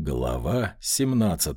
Глава 17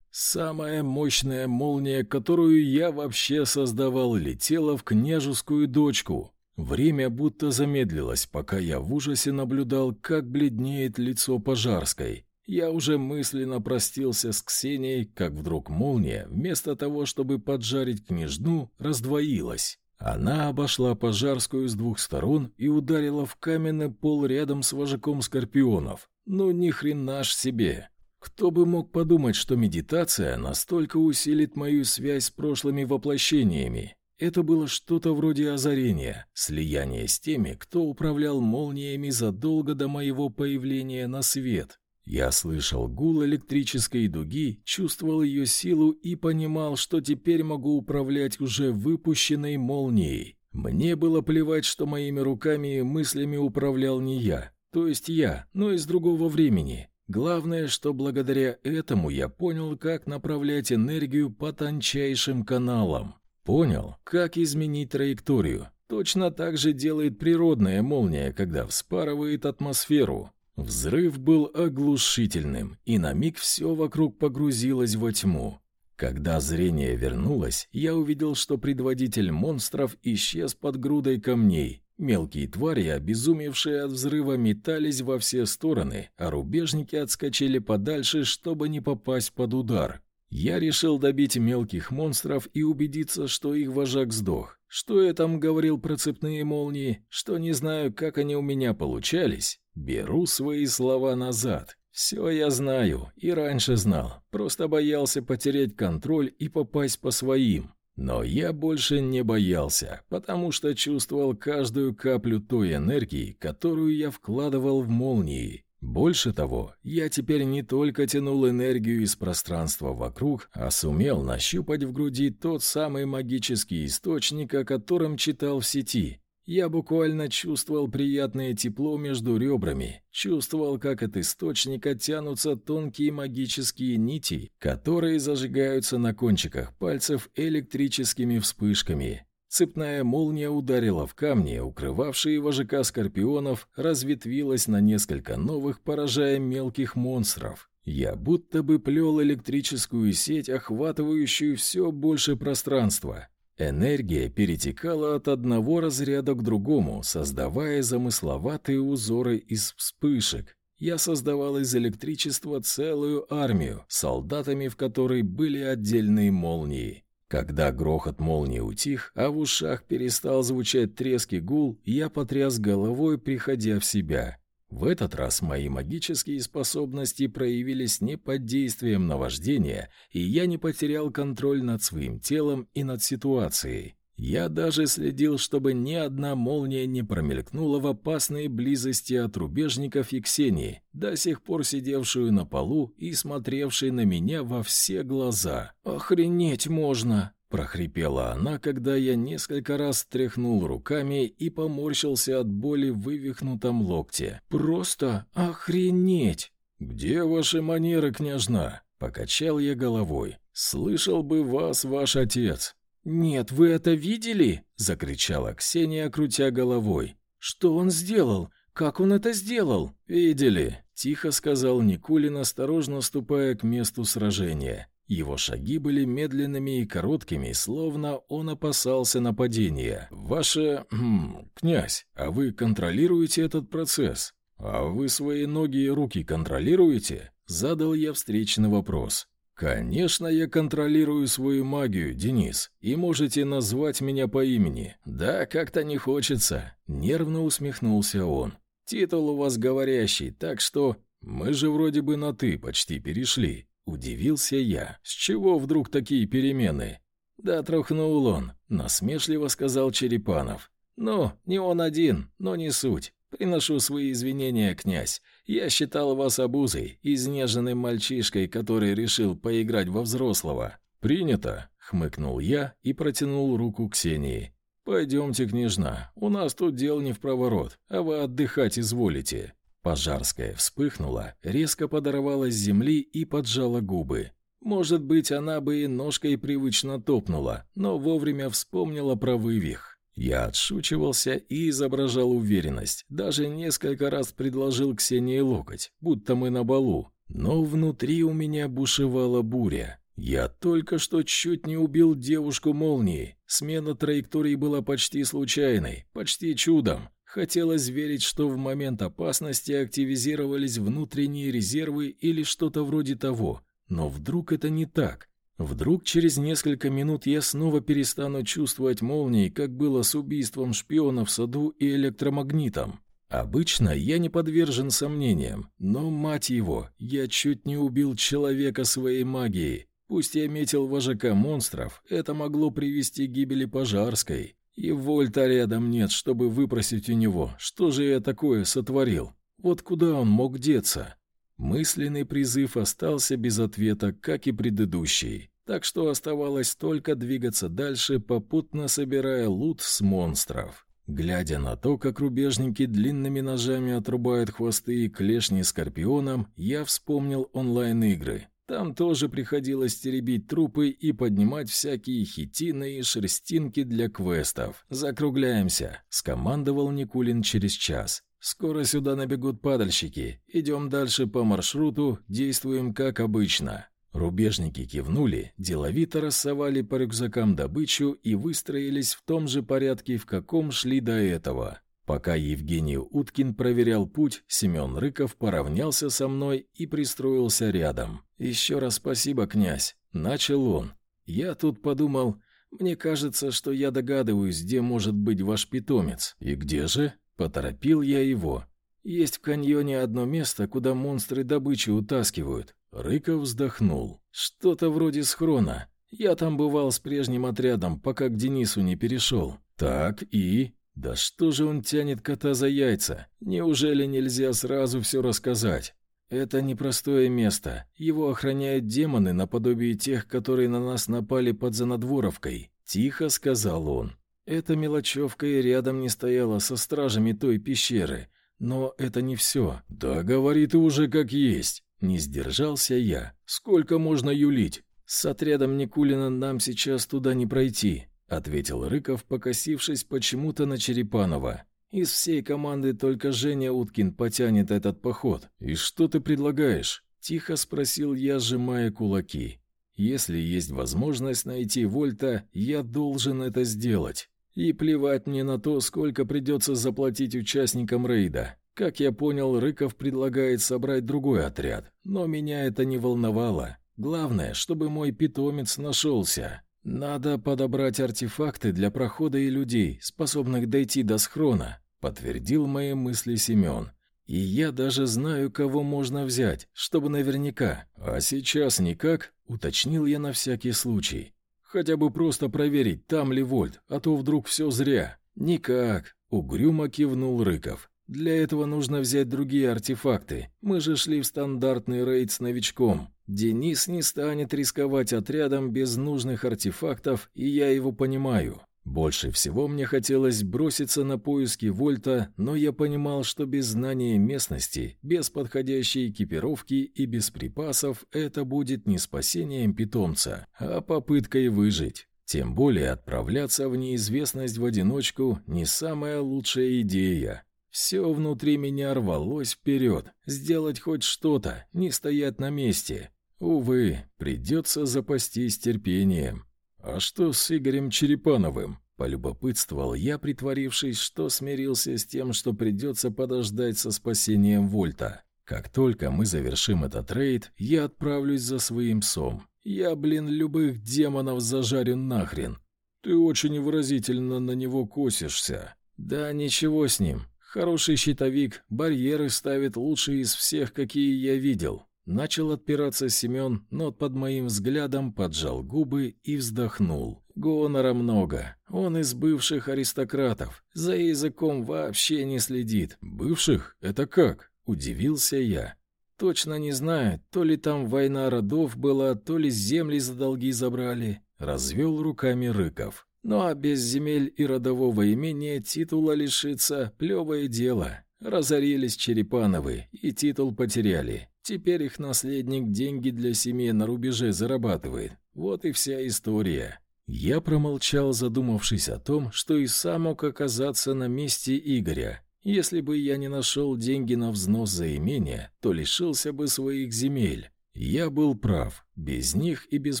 Самая мощная молния, которую я вообще создавал, летела в княжескую дочку. Время будто замедлилось, пока я в ужасе наблюдал, как бледнеет лицо Пожарской. Я уже мысленно простился с Ксенией, как вдруг молния, вместо того, чтобы поджарить княжну, раздвоилась. Она обошла Пожарскую с двух сторон и ударила в каменный пол рядом с вожаком скорпионов. Ну ни хрена ж себе. Кто бы мог подумать, что медитация настолько усилит мою связь с прошлыми воплощениями. Это было что-то вроде озарения, слияния с теми, кто управлял молниями задолго до моего появления на свет. Я слышал гул электрической дуги, чувствовал ее силу и понимал, что теперь могу управлять уже выпущенной молнией. Мне было плевать, что моими руками и мыслями управлял не я, то есть я, но из другого времени. Главное, что благодаря этому я понял, как направлять энергию по тончайшим каналам. Понял, как изменить траекторию. Точно так же делает природная молния, когда вспарывает атмосферу. Взрыв был оглушительным, и на миг все вокруг погрузилось во тьму. Когда зрение вернулось, я увидел, что предводитель монстров исчез под грудой камней. Мелкие твари, обезумевшие от взрыва, метались во все стороны, а рубежники отскочили подальше, чтобы не попасть под удар. Я решил добить мелких монстров и убедиться, что их вожак сдох. Что я там говорил про цепные молнии, что не знаю, как они у меня получались, беру свои слова назад. Все я знаю и раньше знал, просто боялся потерять контроль и попасть по своим. Но я больше не боялся, потому что чувствовал каждую каплю той энергии, которую я вкладывал в молнии. Больше того, я теперь не только тянул энергию из пространства вокруг, а сумел нащупать в груди тот самый магический источник, о котором читал в сети. Я буквально чувствовал приятное тепло между ребрами, чувствовал, как от источника тянутся тонкие магические нити, которые зажигаются на кончиках пальцев электрическими вспышками. Цепная молния ударила в камни, укрывавшие вожака скорпионов, разветвилась на несколько новых, поражая мелких монстров. Я будто бы плел электрическую сеть, охватывающую все больше пространства. Энергия перетекала от одного разряда к другому, создавая замысловатые узоры из вспышек. Я создавал из электричества целую армию, солдатами в которой были отдельные молнии. Когда грохот молнии утих, а в ушах перестал звучать треск и гул, я потряс головой, приходя в себя. В этот раз мои магические способности проявились не под действием наваждения, и я не потерял контроль над своим телом и над ситуацией. Я даже следил, чтобы ни одна молния не промелькнула в опасной близости от рубежников и Ксении, до сих пор сидевшую на полу и смотревшей на меня во все глаза. «Охренеть можно!» — прохрипела она, когда я несколько раз тряхнул руками и поморщился от боли в вывихнутом локте. «Просто охренеть!» «Где ваши манеры, княжна?» — покачал я головой. «Слышал бы вас ваш отец». «Нет, вы это видели?» — закричала Ксения, крутя головой. «Что он сделал? Как он это сделал?» «Видели», — тихо сказал Никулин, осторожно ступая к месту сражения. Его шаги были медленными и короткими, словно он опасался нападения. «Ваше... Хм, князь, а вы контролируете этот процесс? А вы свои ноги и руки контролируете?» Задал я встречный вопрос. «Конечно, я контролирую свою магию, Денис, и можете назвать меня по имени. Да, как-то не хочется», — нервно усмехнулся он. «Титул у вас говорящий, так что мы же вроде бы на «ты» почти перешли». Удивился я. С чего вдруг такие перемены? Да трухнул он, насмешливо сказал Черепанов. Ну, не он один, но не суть. Приношу свои извинения, князь. Я считал вас обузой, изнеженным мальчишкой, который решил поиграть во взрослого. Принято, хмыкнул я и протянул руку Ксении. Пойдемте, княжна, у нас тут дел не в проворот, а вы отдыхать изволите. Пожарская вспыхнула, резко подорвалась с земли и поджала губы. Может быть, она бы и ножкой привычно топнула, но вовремя вспомнила про вывих. Я отшучивался и изображал уверенность. Даже несколько раз предложил Ксении локоть, будто мы на балу. Но внутри у меня бушевала буря. Я только что чуть не убил девушку молнии. Смена траектории была почти случайной, почти чудом. Хотелось верить, что в момент опасности активизировались внутренние резервы или что-то вроде того. Но вдруг это не так? Вдруг через несколько минут я снова перестану чувствовать молнии, как было с убийством шпиона в саду и электромагнитом. Обычно я не подвержен сомнениям, но, мать его, я чуть не убил человека своей магией. Пусть я метил вожака монстров, это могло привести к гибели Пожарской. И Вольта рядом нет, чтобы выпросить у него, что же я такое сотворил. Вот куда он мог деться? Мысленный призыв остался без ответа, как и предыдущий. Так что оставалось только двигаться дальше, попутно собирая лут с монстров. Глядя на то, как рубежники длинными ножами отрубают хвосты и клешни скорпионам, я вспомнил онлайн-игры. Там тоже приходилось теребить трупы и поднимать всякие хитины и шерстинки для квестов. «Закругляемся», — скомандовал Никулин через час. «Скоро сюда набегут падальщики. Идем дальше по маршруту, действуем как обычно». Рубежники кивнули, деловито рассовали по рюкзакам добычу и выстроились в том же порядке, в каком шли до этого. Пока Евгений Уткин проверял путь, Семен Рыков поравнялся со мной и пристроился рядом. «Еще раз спасибо, князь», — начал он. «Я тут подумал, мне кажется, что я догадываюсь, где может быть ваш питомец. И где же?» — поторопил я его. «Есть в каньоне одно место, куда монстры добычу утаскивают». Рыков вздохнул. «Что-то вроде схрона. Я там бывал с прежним отрядом, пока к Денису не перешел». «Так и...» Да что же он тянет кота за яйца? Неужели нельзя сразу все рассказать? Это непростое место. Его охраняют демоны наподобие тех, которые на нас напали под Занадворовкой. Тихо сказал он. Эта мелочевка и рядом не стояла со стражами той пещеры. Но это не все. Да говори ты уже как есть. Не сдержался я. Сколько можно юлить? С отрядом Никулина нам сейчас туда не пройти. — ответил Рыков, покосившись почему-то на Черепанова. «Из всей команды только Женя Уткин потянет этот поход. И что ты предлагаешь?» — тихо спросил я, сжимая кулаки. «Если есть возможность найти Вольта, я должен это сделать. И плевать мне на то, сколько придется заплатить участникам рейда. Как я понял, Рыков предлагает собрать другой отряд, но меня это не волновало. Главное, чтобы мой питомец нашелся. «Надо подобрать артефакты для прохода и людей, способных дойти до схрона», — подтвердил мои мысли Семен. «И я даже знаю, кого можно взять, чтобы наверняка. А сейчас никак», — уточнил я на всякий случай. «Хотя бы просто проверить, там ли Вольт, а то вдруг все зря». «Никак», — угрюмо кивнул Рыков. «Для этого нужно взять другие артефакты. Мы же шли в стандартный рейд с новичком. Денис не станет рисковать отрядом без нужных артефактов, и я его понимаю. Больше всего мне хотелось броситься на поиски Вольта, но я понимал, что без знания местности, без подходящей экипировки и без припасов это будет не спасением питомца, а попыткой выжить. Тем более отправляться в неизвестность в одиночку не самая лучшая идея. Все внутри меня рвалось вперед, сделать хоть что-то, не стоять на месте. Увы, придется запастись терпением. А что с Игорем Черепановым? Полюбопытствовал я, притворившись, что смирился с тем, что придется подождать со спасением Вольта. Как только мы завершим этот рейд, я отправлюсь за своим псом. Я, блин, любых демонов зажарю нахрен. Ты очень выразительно на него косишься. Да ничего с ним. Хороший щитовик, барьеры ставит лучшие из всех, какие я видел. Начал отпираться Семен, но под моим взглядом поджал губы и вздохнул. Гонора много. Он из бывших аристократов. За языком вообще не следит. Бывших? Это как? Удивился я. Точно не знаю, то ли там война родов была, то ли земли за долги забрали. Развел руками Рыков. Ну а без земель и родового имения титула лишиться – плевое дело. Разорились Черепановы и титул потеряли. Теперь их наследник деньги для семьи на рубеже зарабатывает. Вот и вся история. Я промолчал, задумавшись о том, что и сам мог оказаться на месте Игоря. Если бы я не нашел деньги на взнос за имение, то лишился бы своих земель. Я был прав. Без них и без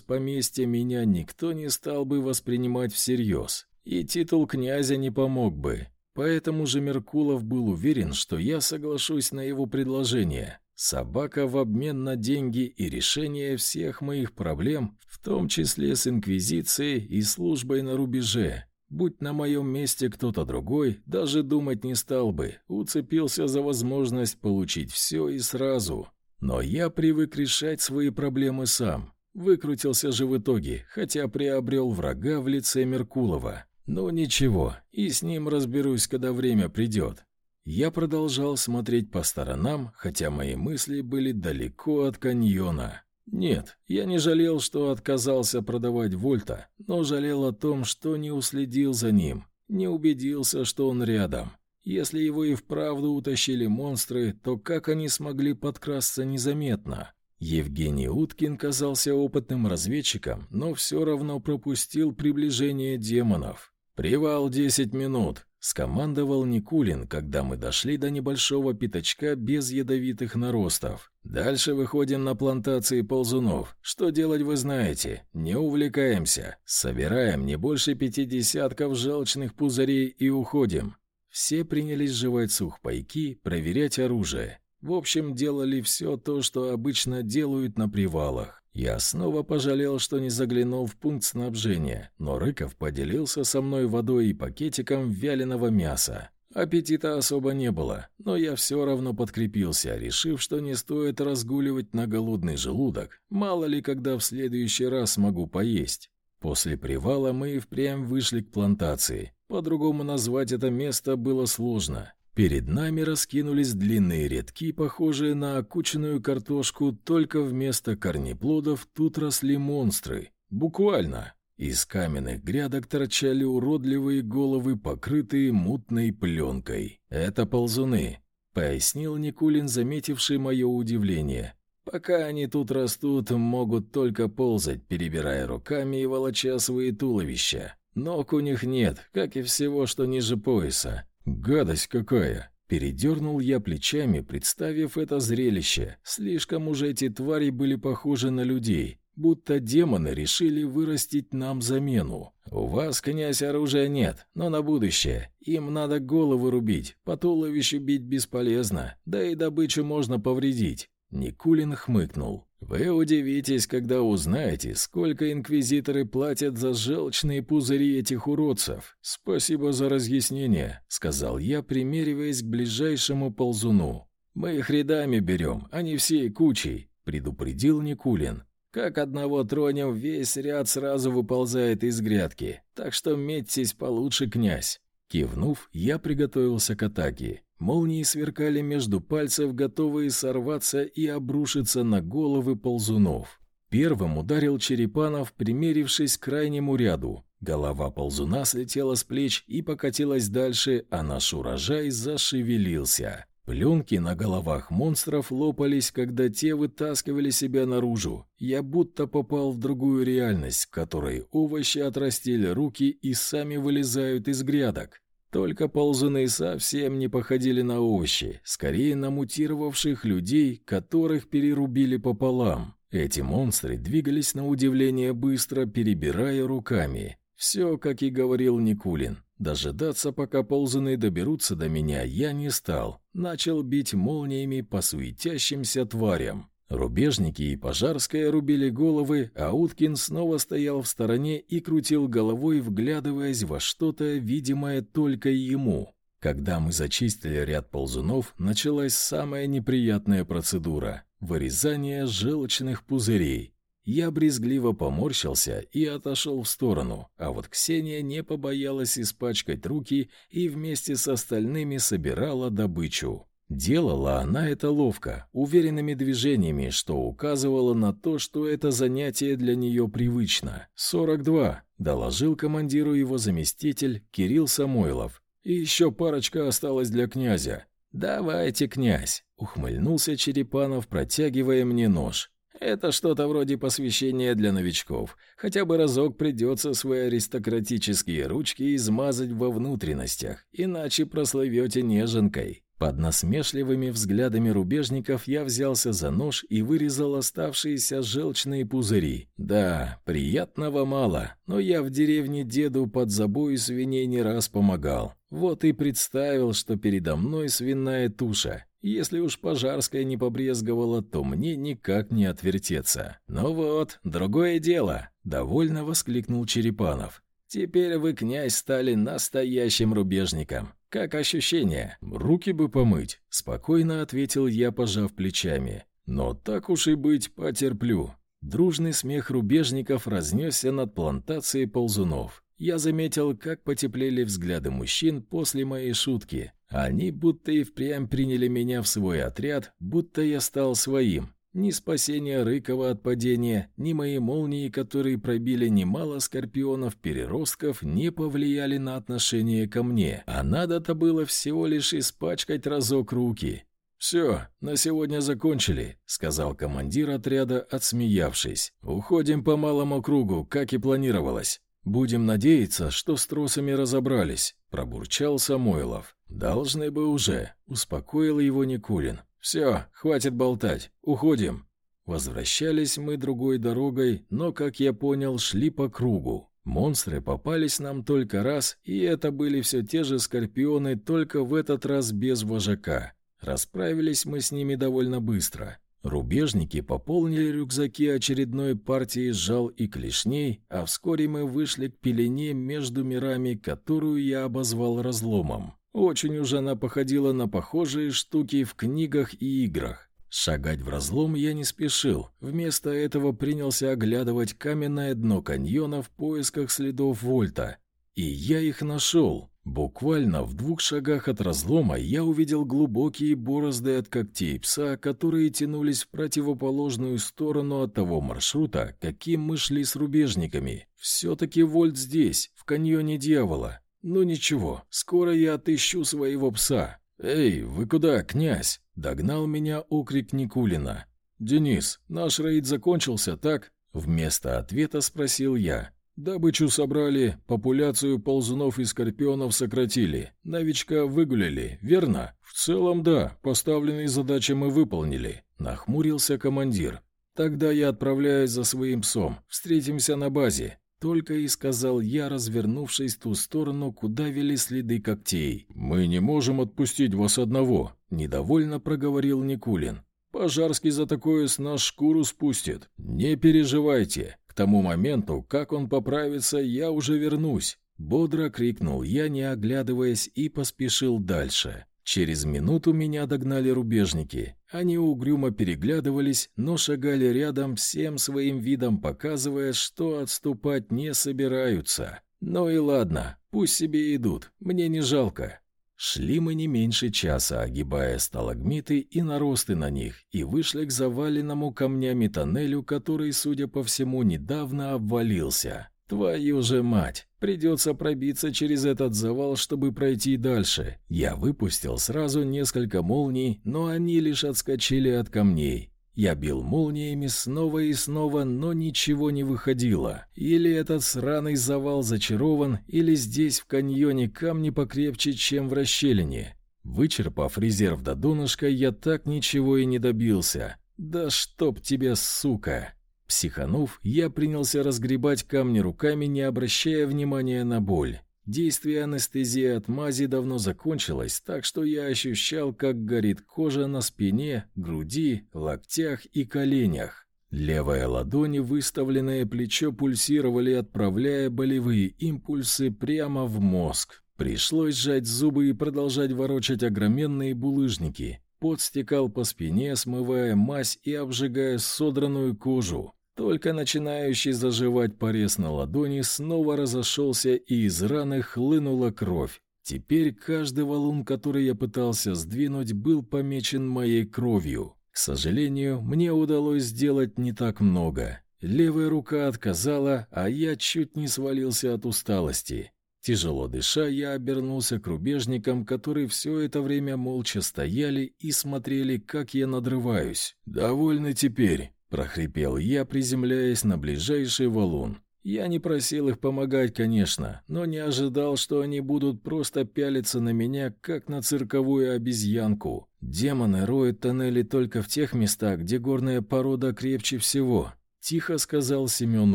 поместья меня никто не стал бы воспринимать всерьез. И титул князя не помог бы. Поэтому же Меркулов был уверен, что я соглашусь на его предложение. Собака в обмен на деньги и решение всех моих проблем, в том числе с Инквизицией и службой на рубеже. Будь на моем месте кто-то другой, даже думать не стал бы, уцепился за возможность получить все и сразу. Но я привык решать свои проблемы сам. Выкрутился же в итоге, хотя приобрел врага в лице Меркулова. Но ничего, и с ним разберусь, когда время придет. Я продолжал смотреть по сторонам, хотя мои мысли были далеко от каньона. Нет, я не жалел, что отказался продавать Вольта, но жалел о том, что не уследил за ним, не убедился, что он рядом. Если его и вправду утащили монстры, то как они смогли подкрасться незаметно? Евгений Уткин казался опытным разведчиком, но все равно пропустил приближение демонов. «Привал десять минут», — скомандовал Никулин, когда мы дошли до небольшого пятачка без ядовитых наростов. «Дальше выходим на плантации ползунов. Что делать вы знаете. Не увлекаемся. Собираем не больше пяти десятков желчных пузырей и уходим». Все принялись жевать сухпайки, проверять оружие. В общем, делали все то, что обычно делают на привалах. Я снова пожалел, что не заглянул в пункт снабжения, но Рыков поделился со мной водой и пакетиком вяленого мяса. Аппетита особо не было, но я все равно подкрепился, решив, что не стоит разгуливать на голодный желудок, мало ли когда в следующий раз смогу поесть. После привала мы и впрямь вышли к плантации. По-другому назвать это место было сложно. Перед нами раскинулись длинные рядки, похожие на окученную картошку, только вместо корнеплодов тут росли монстры. Буквально. Из каменных грядок торчали уродливые головы, покрытые мутной пленкой. «Это ползуны», — пояснил Никулин, заметивший мое удивление. «Пока они тут растут, могут только ползать, перебирая руками и волоча свои туловища. Ног у них нет, как и всего, что ниже пояса. «Гадость какая!» Передернул я плечами, представив это зрелище. Слишком уже эти твари были похожи на людей, будто демоны решили вырастить нам замену. «У вас, князь, оружия нет, но на будущее. Им надо головы рубить, по туловищу бить бесполезно, да и добычу можно повредить». Никулин хмыкнул. «Вы удивитесь, когда узнаете, сколько инквизиторы платят за желчные пузыри этих уродцев. Спасибо за разъяснение», — сказал я, примериваясь к ближайшему ползуну. «Мы их рядами берем, а не всей кучей», — предупредил Никулин. «Как одного тронем, весь ряд сразу выползает из грядки, так что метьтесь получше, князь». Кивнув, я приготовился к атаке. Молнии сверкали между пальцев, готовые сорваться и обрушиться на головы ползунов. Первым ударил Черепанов, примерившись к крайнему ряду. Голова ползуна слетела с плеч и покатилась дальше, а наш урожай зашевелился. Пленки на головах монстров лопались, когда те вытаскивали себя наружу. Я будто попал в другую реальность, в которой овощи отрастили руки и сами вылезают из грядок. Только ползуны совсем не походили на овощи, скорее на мутировавших людей, которых перерубили пополам. Эти монстры двигались на удивление быстро, перебирая руками. Все, как и говорил Никулин. Дожидаться, пока ползуны доберутся до меня, я не стал. Начал бить молниями по суетящимся тварям. Рубежники и Пожарская рубили головы, а Уткин снова стоял в стороне и крутил головой, вглядываясь во что-то, видимое только ему. Когда мы зачистили ряд ползунов, началась самая неприятная процедура — вырезание желчных пузырей. Я брезгливо поморщился и отошел в сторону, а вот Ксения не побоялась испачкать руки и вместе с остальными собирала добычу. Делала она это ловко, уверенными движениями, что указывало на то, что это занятие для нее привычно. «42», — доложил командиру его заместитель Кирилл Самойлов. «И еще парочка осталась для князя». «Давайте, князь», — ухмыльнулся Черепанов, протягивая мне нож. Это что-то вроде посвящения для новичков. Хотя бы разок придется свои аристократические ручки измазать во внутренностях, иначе прослывете неженкой. Под насмешливыми взглядами рубежников я взялся за нож и вырезал оставшиеся желчные пузыри. Да, приятного мало, но я в деревне деду под забою свиней не раз помогал. Вот и представил, что передо мной свиная туша. Если уж Пожарская не побрезговала, то мне никак не отвертеться. «Ну вот, другое дело», — довольно воскликнул Черепанов. «Теперь вы, князь, стали настоящим рубежником. Как ощущение? Руки бы помыть», — спокойно ответил я, пожав плечами. «Но так уж и быть, потерплю». Дружный смех рубежников разнесся над плантацией ползунов. Я заметил, как потеплели взгляды мужчин после моей шутки. Они будто и впрямь приняли меня в свой отряд, будто я стал своим. Ни спасение Рыкова от падения, ни мои молнии, которые пробили немало скорпионов-переростков, не повлияли на отношение ко мне, а надо-то было всего лишь испачкать разок руки. «Все, на сегодня закончили», — сказал командир отряда, отсмеявшись. «Уходим по малому кругу, как и планировалось. Будем надеяться, что с тросами разобрались», — пробурчал Самойлов. «Должны бы уже», — успокоил его Никулин. «Все, хватит болтать, уходим». Возвращались мы другой дорогой, но, как я понял, шли по кругу. Монстры попались нам только раз, и это были все те же скорпионы, только в этот раз без вожака. Расправились мы с ними довольно быстро. Рубежники пополнили рюкзаки очередной партией жал и клешней, а вскоре мы вышли к пелене между мирами, которую я обозвал разломом. Очень уж она походила на похожие штуки в книгах и играх. Шагать в разлом я не спешил. Вместо этого принялся оглядывать каменное дно каньона в поисках следов Вольта. И я их нашел. Буквально в двух шагах от разлома я увидел глубокие борозды от когтей пса, которые тянулись в противоположную сторону от того маршрута, каким мы шли с рубежниками. Все-таки Вольт здесь, в каньоне дьявола. «Ну ничего, скоро я отыщу своего пса». «Эй, вы куда, князь?» — догнал меня окрик Никулина. «Денис, наш рейд закончился, так?» Вместо ответа спросил я. «Добычу собрали, популяцию ползунов и скорпионов сократили, новичка выгуляли, верно?» «В целом, да, поставленные задачи мы выполнили», — нахмурился командир. «Тогда я отправляюсь за своим псом. Встретимся на базе. Только и сказал я, развернувшись в ту сторону, куда вели следы когтей. «Мы не можем отпустить вас одного», — недовольно проговорил Никулин. «Пожарский за такое с нас шкуру спустит. Не переживайте. К тому моменту, как он поправится, я уже вернусь». Бодро крикнул я, не оглядываясь, и поспешил дальше. Через минуту меня догнали рубежники. Они угрюмо переглядывались, но шагали рядом, всем своим видом показывая, что отступать не собираются. Ну и ладно, пусть себе идут, мне не жалко. Шли мы не меньше часа, огибая сталагмиты и наросты на них, и вышли к заваленному камнями тоннелю, который, судя по всему, недавно обвалился. Твою же мать! Придется пробиться через этот завал, чтобы пройти дальше. Я выпустил сразу несколько молний, но они лишь отскочили от камней. Я бил молниями снова и снова, но ничего не выходило. Или этот сраный завал зачарован, или здесь в каньоне камни покрепче, чем в расщелине. Вычерпав резерв до донышка, я так ничего и не добился. Да чтоб тебя, сука! Психанув, я принялся разгребать камни руками, не обращая внимания на боль. Действие анестезии от мази давно закончилось, так что я ощущал, как горит кожа на спине, груди, локтях и коленях. Левая ладонь и выставленное плечо пульсировали, отправляя болевые импульсы прямо в мозг. Пришлось сжать зубы и продолжать ворочать огроменные булыжники. Пот стекал по спине, смывая мазь и обжигая содранную кожу. Только начинающий заживать порез на ладони снова разошелся, и из раны хлынула кровь. Теперь каждый валун, который я пытался сдвинуть, был помечен моей кровью. К сожалению, мне удалось сделать не так много. Левая рука отказала, а я чуть не свалился от усталости. Тяжело дыша, я обернулся к рубежникам, которые все это время молча стояли и смотрели, как я надрываюсь. «Довольны теперь», — прохрипел я, приземляясь на ближайший валун. Я не просил их помогать, конечно, но не ожидал, что они будут просто пялиться на меня, как на цирковую обезьянку. Демоны роют тоннели только в тех местах, где горная порода крепче всего, тихо сказал Семен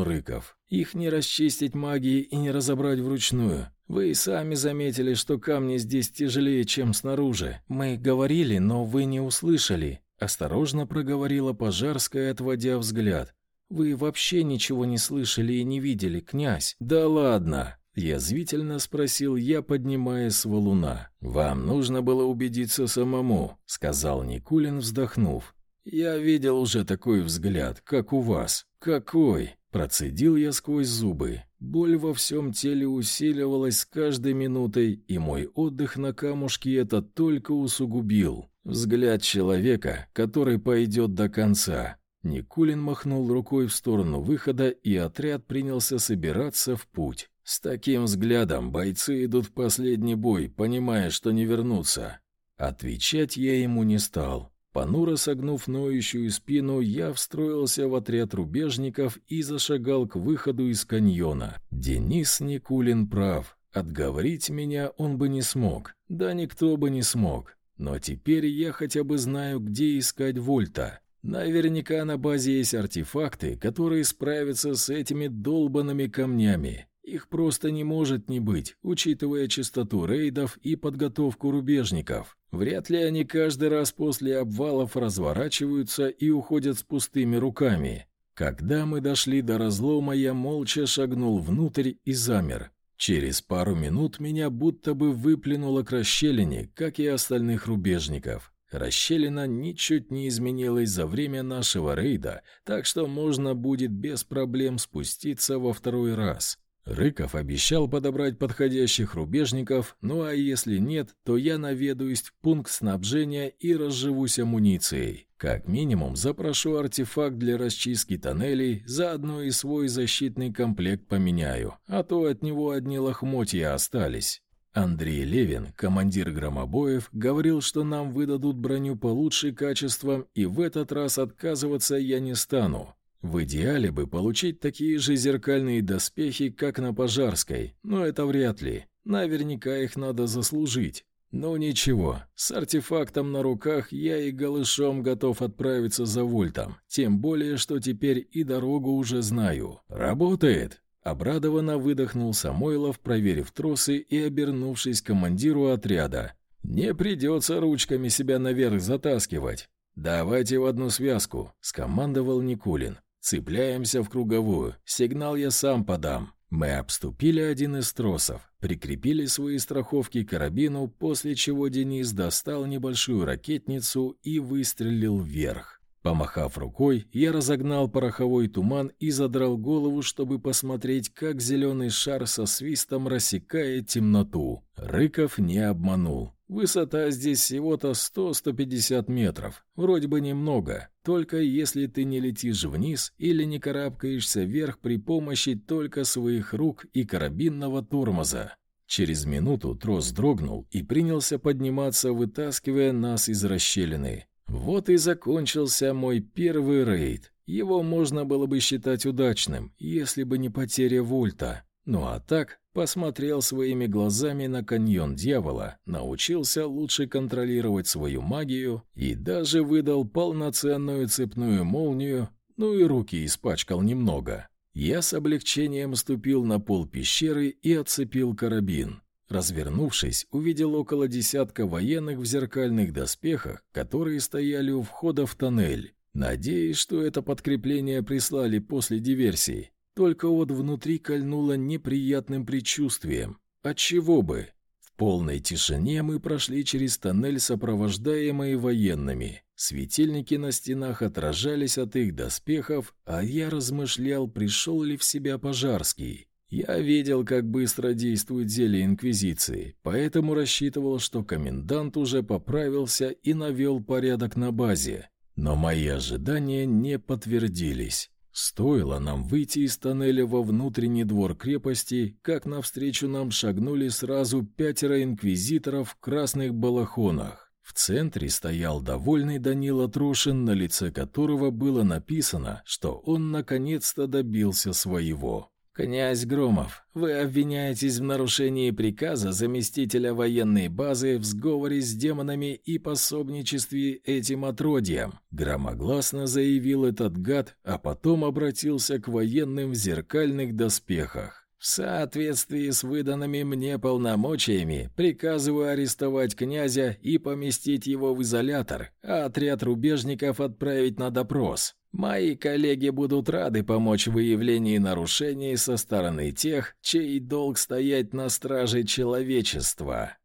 Рыков. Их не расчистить магией и не разобрать вручную. Вы и сами заметили, что камни здесь тяжелее, чем снаружи. Мы говорили, но вы не услышали, осторожно проговорила Пожарская, отводя взгляд. «Вы вообще ничего не слышали и не видели, князь?» «Да ладно!» — язвительно спросил я, поднимаясь с валуна. «Вам нужно было убедиться самому», — сказал Никулин, вздохнув. «Я видел уже такой взгляд, как у вас». «Какой?» — процедил я сквозь зубы. Боль во всем теле усиливалась с каждой минутой, и мой отдых на камушке это только усугубил. Взгляд человека, который пойдет до конца. Никулин махнул рукой в сторону выхода, и отряд принялся собираться в путь. С таким взглядом бойцы идут в последний бой, понимая, что не вернутся. Отвечать я ему не стал. Понуро согнув ноющую спину, я встроился в отряд рубежников и зашагал к выходу из каньона. Денис Никулин прав. Отговорить меня он бы не смог. Да никто бы не смог. Но теперь я хотя бы знаю, где искать Вольта. Наверняка на базе есть артефакты, которые справятся с этими долбанными камнями. Их просто не может не быть, учитывая частоту рейдов и подготовку рубежников. Вряд ли они каждый раз после обвалов разворачиваются и уходят с пустыми руками. Когда мы дошли до разлома, я молча шагнул внутрь и замер. Через пару минут меня будто бы выплюнуло к расщелине, как и остальных рубежников. Расщелина ничуть не изменилась за время нашего рейда, так что можно будет без проблем спуститься во второй раз. Рыков обещал подобрать подходящих рубежников, ну а если нет, то я наведаюсь в пункт снабжения и разживусь амуницией. Как минимум запрошу артефакт для расчистки тоннелей, заодно и свой защитный комплект поменяю, а то от него одни лохмотья остались. Андрей Левин, командир громобоев, говорил, что нам выдадут броню получше качеством, и в этот раз отказываться я не стану. В идеале бы получить такие же зеркальные доспехи, как на Пожарской, но это вряд ли. Наверняка их надо заслужить. Но ничего, с артефактом на руках я и голышом готов отправиться за Вольтом, тем более, что теперь и дорогу уже знаю. Работает! Обрадованно выдохнул Самойлов, проверив тросы и обернувшись к командиру отряда. «Не придется ручками себя наверх затаскивать. Давайте в одну связку», — скомандовал Никулин. «Цепляемся в круговую. Сигнал я сам подам». Мы обступили один из тросов, прикрепили свои страховки к карабину, после чего Денис достал небольшую ракетницу и выстрелил вверх. Помахав рукой, я разогнал пороховой туман и задрал голову, чтобы посмотреть, как зеленый шар со свистом рассекает темноту. Рыков не обманул. Высота здесь всего-то 100-150 метров. Вроде бы немного, только если ты не летишь вниз или не карабкаешься вверх при помощи только своих рук и карабинного тормоза. Через минуту трос дрогнул и принялся подниматься, вытаскивая нас из расщелины. Вот и закончился мой первый рейд. Его можно было бы считать удачным, если бы не потеря Вольта. Ну а так, посмотрел своими глазами на каньон дьявола, научился лучше контролировать свою магию и даже выдал полноценную цепную молнию, ну и руки испачкал немного. Я с облегчением ступил на пол пещеры и отцепил карабин. Развернувшись, увидел около десятка военных в зеркальных доспехах, которые стояли у входа в тоннель. Надеюсь, что это подкрепление прислали после диверсии. Только вот внутри кольнуло неприятным предчувствием. Отчего бы? В полной тишине мы прошли через тоннель, сопровождаемые военными. Светильники на стенах отражались от их доспехов, а я размышлял, пришел ли в себя Пожарский. Я видел, как быстро действует зелье Инквизиции, поэтому рассчитывал, что комендант уже поправился и навел порядок на базе. Но мои ожидания не подтвердились. Стоило нам выйти из тоннеля во внутренний двор крепости, как навстречу нам шагнули сразу пятеро инквизиторов в красных балахонах. В центре стоял довольный Данила Трошин, на лице которого было написано, что он наконец-то добился своего. «Князь Громов, вы обвиняетесь в нарушении приказа заместителя военной базы в сговоре с демонами и пособничестве этим отродьям», громогласно заявил этот гад, а потом обратился к военным в зеркальных доспехах. В соответствии с выданными мне полномочиями приказываю арестовать князя и поместить его в изолятор, а отряд рубежников отправить на допрос. Мои коллеги будут рады помочь в выявлении нарушений со стороны тех, чей долг стоять на страже человечества.